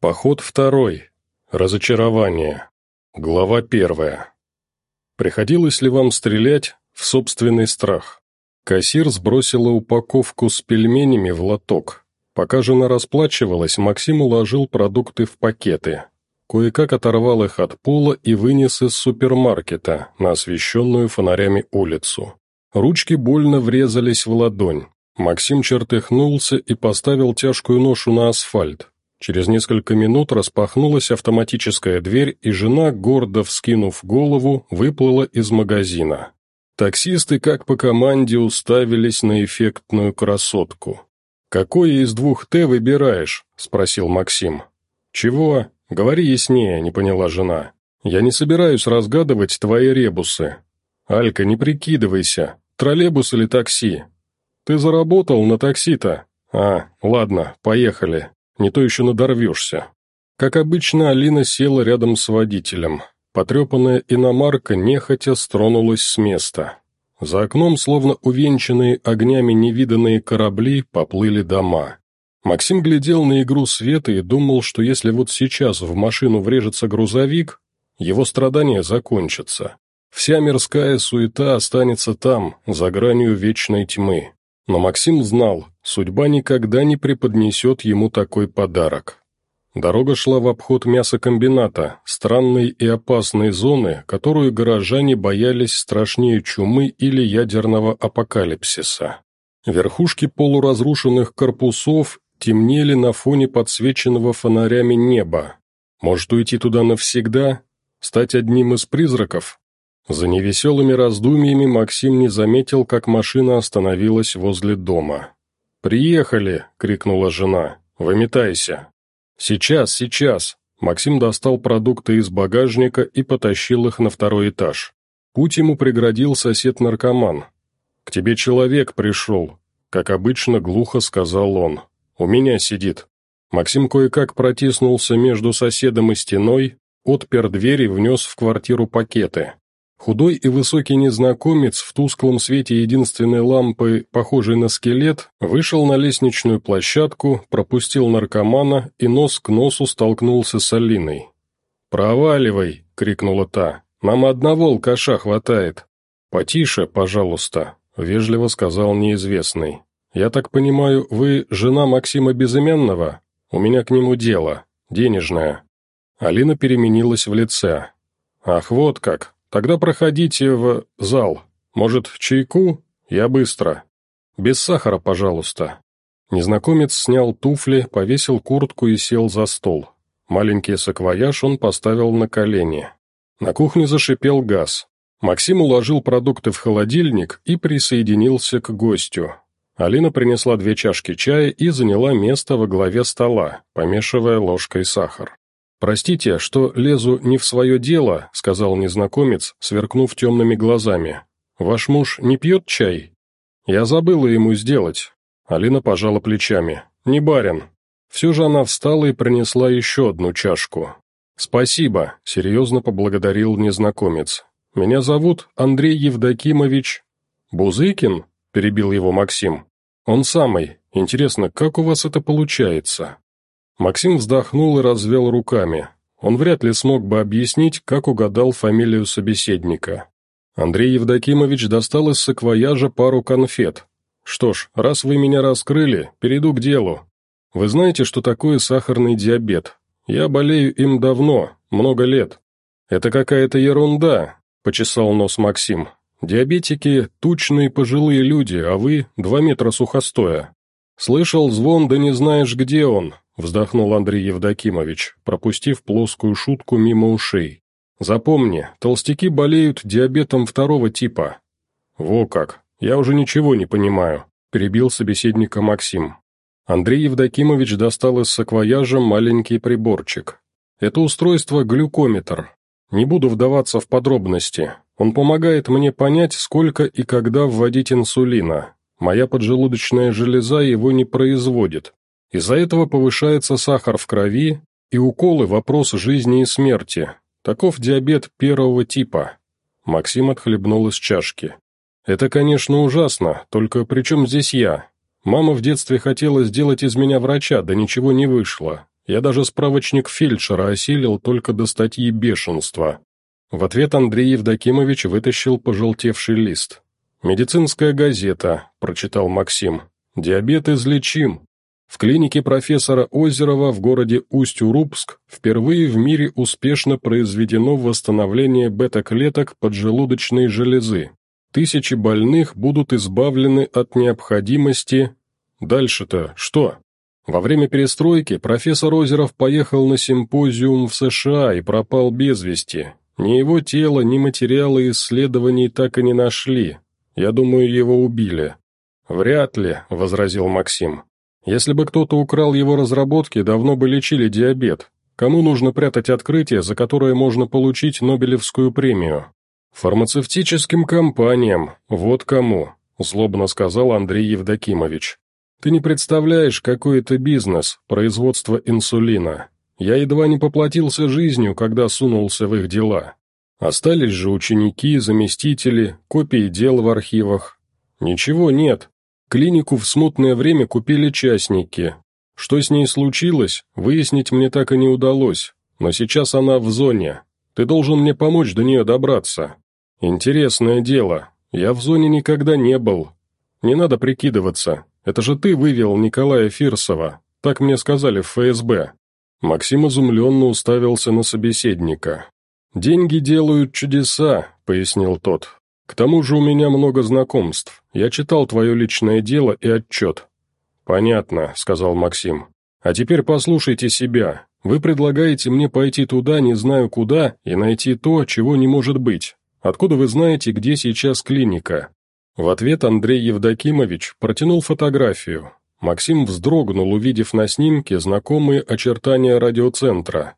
Поход второй. Разочарование. Глава первая. Приходилось ли вам стрелять в собственный страх? Кассир сбросила упаковку с пельменями в лоток. Пока жена расплачивалась, Максим уложил продукты в пакеты. Кое-как оторвал их от пола и вынес из супермаркета на освещенную фонарями улицу. Ручки больно врезались в ладонь. Максим чертыхнулся и поставил тяжкую ношу на асфальт. Через несколько минут распахнулась автоматическая дверь, и жена, гордо вскинув голову, выплыла из магазина. Таксисты, как по команде, уставились на эффектную красотку. «Какое из двух «Т» выбираешь?» – спросил Максим. «Чего? Говори яснее», – не поняла жена. «Я не собираюсь разгадывать твои ребусы. Алька, не прикидывайся, троллейбус или такси. Ты заработал на такси-то? А, ладно, поехали» не то еще надорвешься. Как обычно, Алина села рядом с водителем. Потрепанная иномарка нехотя стронулась с места. За окном, словно увенчанные огнями невиданные корабли, поплыли дома. Максим глядел на игру света и думал, что если вот сейчас в машину врежется грузовик, его страдания закончатся. Вся мирская суета останется там, за гранью вечной тьмы. Но Максим знал, судьба никогда не преподнесет ему такой подарок. Дорога шла в обход мясокомбината, странной и опасной зоны, которую горожане боялись страшнее чумы или ядерного апокалипсиса. Верхушки полуразрушенных корпусов темнели на фоне подсвеченного фонарями неба. Может уйти туда навсегда? Стать одним из призраков? За невеселыми раздумьями Максим не заметил, как машина остановилась возле дома. «Приехали!» — крикнула жена. «Выметайся!» «Сейчас, сейчас!» Максим достал продукты из багажника и потащил их на второй этаж. Путь ему преградил сосед-наркоман. «К тебе человек пришел», — как обычно глухо сказал он. «У меня сидит». Максим кое-как протиснулся между соседом и стеной, отпер дверь и внес в квартиру пакеты. Худой и высокий незнакомец в тусклом свете единственной лампы, похожей на скелет, вышел на лестничную площадку, пропустил наркомана и нос к носу столкнулся с Алиной. «Проваливай!» — крикнула та. «Нам одного алкаша хватает!» «Потише, пожалуйста», — вежливо сказал неизвестный. «Я так понимаю, вы жена Максима Безымянного? У меня к нему дело. Денежное». Алина переменилась в лице. «Ах, вот как!» «Тогда проходите в зал. Может, чайку? Я быстро. Без сахара, пожалуйста». Незнакомец снял туфли, повесил куртку и сел за стол. Маленький саквояж он поставил на колени. На кухне зашипел газ. Максим уложил продукты в холодильник и присоединился к гостю. Алина принесла две чашки чая и заняла место во главе стола, помешивая ложкой сахар. «Простите, что лезу не в свое дело», — сказал незнакомец, сверкнув темными глазами. «Ваш муж не пьет чай?» «Я забыла ему сделать». Алина пожала плечами. «Не барин». Все же она встала и принесла еще одну чашку. «Спасибо», — серьезно поблагодарил незнакомец. «Меня зовут Андрей Евдокимович...» «Бузыкин?» — перебил его Максим. «Он самый. Интересно, как у вас это получается?» Максим вздохнул и развел руками. Он вряд ли смог бы объяснить, как угадал фамилию собеседника. Андрей Евдокимович достал из саквояжа пару конфет. «Что ж, раз вы меня раскрыли, перейду к делу. Вы знаете, что такое сахарный диабет? Я болею им давно, много лет. Это какая-то ерунда», — почесал нос Максим. «Диабетики — тучные пожилые люди, а вы — два метра сухостоя. Слышал звон, да не знаешь, где он вздохнул Андрей Евдокимович, пропустив плоскую шутку мимо ушей. «Запомни, толстяки болеют диабетом второго типа». «Во как! Я уже ничего не понимаю», – перебил собеседника Максим. Андрей Евдокимович достал из саквояжа маленький приборчик. «Это устройство глюкометр. Не буду вдаваться в подробности. Он помогает мне понять, сколько и когда вводить инсулина. Моя поджелудочная железа его не производит, из-за этого повышается сахар в крови, и уколы – вопрос жизни и смерти. Таков диабет первого типа. Максим отхлебнул из чашки. Это, конечно, ужасно, только при чем здесь я? Мама в детстве хотела сделать из меня врача, да ничего не вышло. Я даже справочник фельдшера осилил только до статьи бешенства. В ответ Андрей Евдокимович вытащил пожелтевший лист. «Медицинская газета», — прочитал Максим. «Диабет излечим. В клинике профессора Озерова в городе Усть-Урубск впервые в мире успешно произведено восстановление бета-клеток поджелудочной железы. Тысячи больных будут избавлены от необходимости... Дальше-то что? Во время перестройки профессор Озеров поехал на симпозиум в США и пропал без вести. Ни его тело, ни материалы исследований так и не нашли. Я думаю, его убили». «Вряд ли», — возразил Максим. «Если бы кто-то украл его разработки, давно бы лечили диабет. Кому нужно прятать открытие, за которое можно получить Нобелевскую премию?» «Фармацевтическим компаниям, вот кому», — злобно сказал Андрей Евдокимович. «Ты не представляешь, какой это бизнес, производство инсулина. Я едва не поплатился жизнью, когда сунулся в их дела. Остались же ученики, заместители, копии дел в архивах. Ничего нет. Клинику в смутное время купили частники. Что с ней случилось, выяснить мне так и не удалось, но сейчас она в зоне. Ты должен мне помочь до нее добраться. Интересное дело, я в зоне никогда не был. Не надо прикидываться, это же ты вывел Николая Фирсова, так мне сказали в ФСБ. Максим изумленно уставился на собеседника. «Деньги делают чудеса», — пояснил тот. «К тому же у меня много знакомств. Я читал твое личное дело и отчет». «Понятно», — сказал Максим. «А теперь послушайте себя. Вы предлагаете мне пойти туда, не знаю куда, и найти то, чего не может быть. Откуда вы знаете, где сейчас клиника?» В ответ Андрей Евдокимович протянул фотографию. Максим вздрогнул, увидев на снимке знакомые очертания радиоцентра.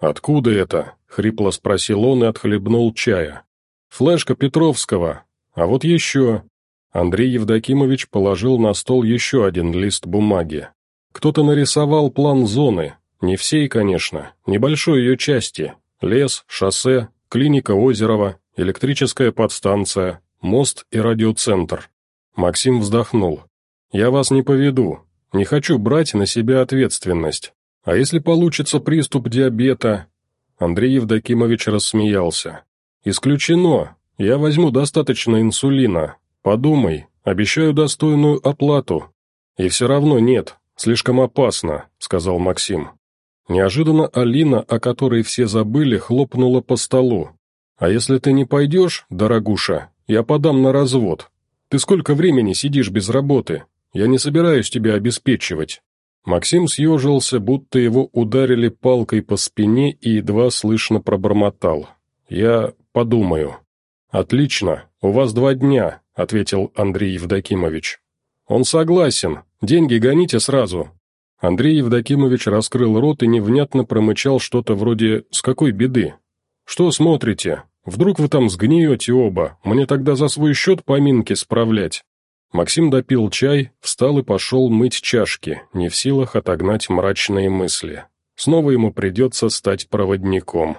«Откуда это?» — хрипло спросил он и отхлебнул чая. «Флешка Петровского. А вот еще...» Андрей Евдокимович положил на стол еще один лист бумаги. Кто-то нарисовал план зоны, не всей, конечно, небольшой ее части. Лес, шоссе, клиника Озерова, электрическая подстанция, мост и радиоцентр. Максим вздохнул. «Я вас не поведу. Не хочу брать на себя ответственность. А если получится приступ диабета?» Андрей Евдокимович рассмеялся. «Исключено. Я возьму достаточно инсулина. Подумай, обещаю достойную оплату». «И все равно нет, слишком опасно», — сказал Максим. Неожиданно Алина, о которой все забыли, хлопнула по столу. «А если ты не пойдешь, дорогуша, я подам на развод. Ты сколько времени сидишь без работы? Я не собираюсь тебя обеспечивать». Максим съежился, будто его ударили палкой по спине и едва слышно пробормотал. «Я подумаю». «Отлично, у вас два дня», — ответил Андрей Евдокимович. «Он согласен. Деньги гоните сразу». Андрей Евдокимович раскрыл рот и невнятно промычал что-то вроде «С какой беды?» «Что смотрите? Вдруг вы там сгниете оба, мне тогда за свой счет поминки справлять». Максим допил чай, встал и пошел мыть чашки, не в силах отогнать мрачные мысли. Снова ему придется стать проводником.